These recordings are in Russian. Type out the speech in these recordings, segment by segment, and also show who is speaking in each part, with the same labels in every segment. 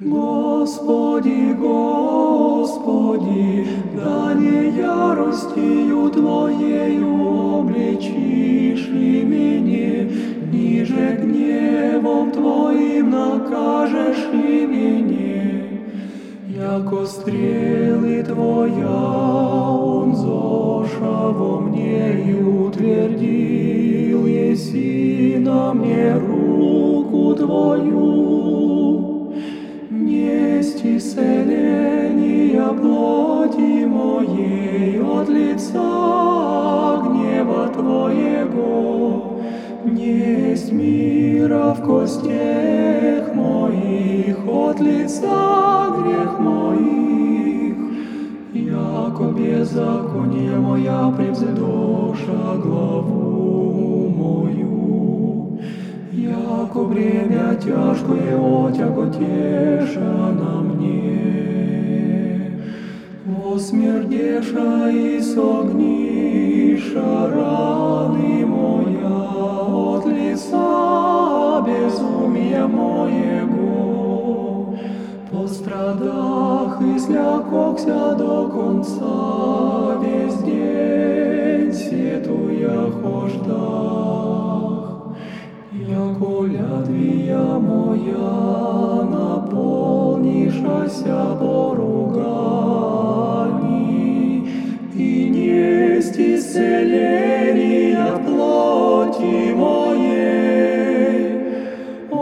Speaker 1: Господи, Господи, да не яростью Твоею обличишь и меня, ниже гневом Твоим накажешь и меня. Яко стрелы Твоя, плоти моей от лица гнева Твоего, несть мира в костях моих от лица грех моих. Яко беззаконие моя превзидоша главу мою, яко бремя тяжкое отяготеша Согниша раны моя от лица безумия моего. Пострадах и слякокся до конца весь день сетуя хождах. Яко лядвия моя наполнишася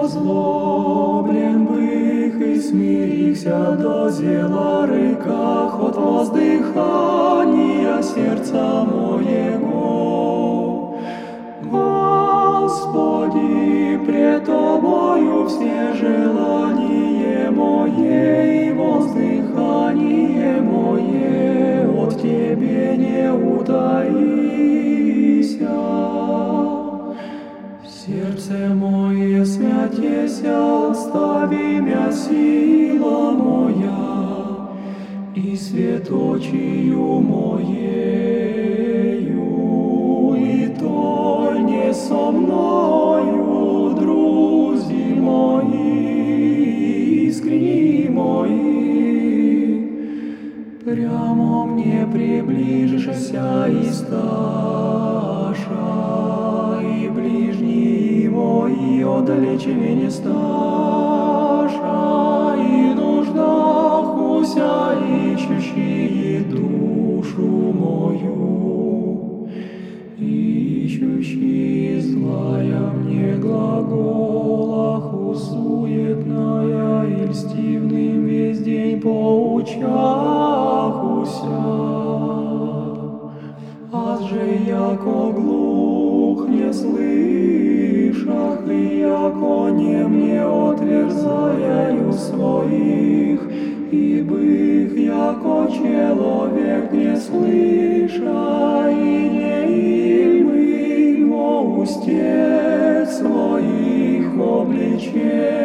Speaker 1: Озлоблен бых и смирихся до зела рыках от воздыхания сердца моего. Господи, пред Тобою все желание мое святеся, остави мя сила моя, и светочию моею, и то не со мною, друзі мої, искренни мои. Прямо мне приближишься и сташа, отдалече меня сташа, и нуждахуся, ищущие душу мою, ищущие злая мне глаголаху суетная и льстивным весь день поучахуся. Аз же яко глух не слышах, и яко не мне отверзаяю своих, и бых яко человек не слыша, и не имы во устех своих обличения.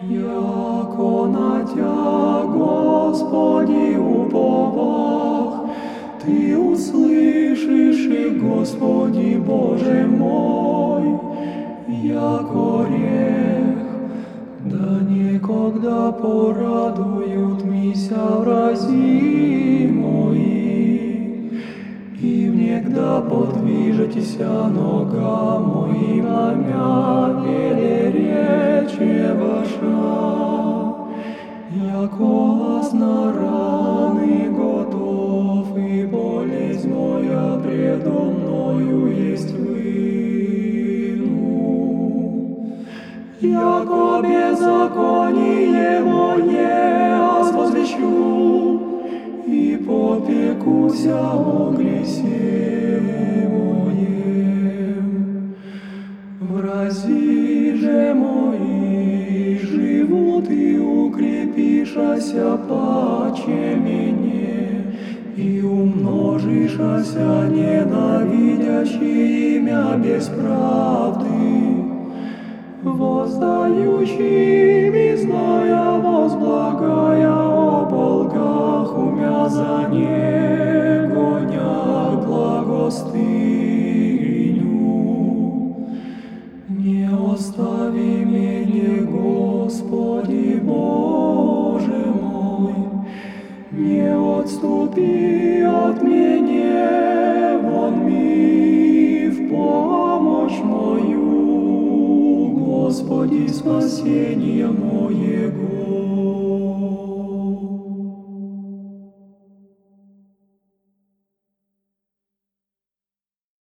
Speaker 1: Яко на Тя, Господи, Ты услышишь, и Господи Боже мой, яко рех, да никогда порадуют мися врази мои, и внегда подвижетеся нога моим намя велеречие ваша, яко аз на предо мною есть выну. Яко беззаконие мое возвещу, и попекуся о гресе моем. Врази же мои живут и укрепишася паче мне, и умножишь ося ненавидящий имя без правды, воздающим и зная возблагая о полках умя за негонях благостыню. Не остави меня, Господи Боже мой, не отступи от меня, вон ми в помощь мою, Господи, спасение моего.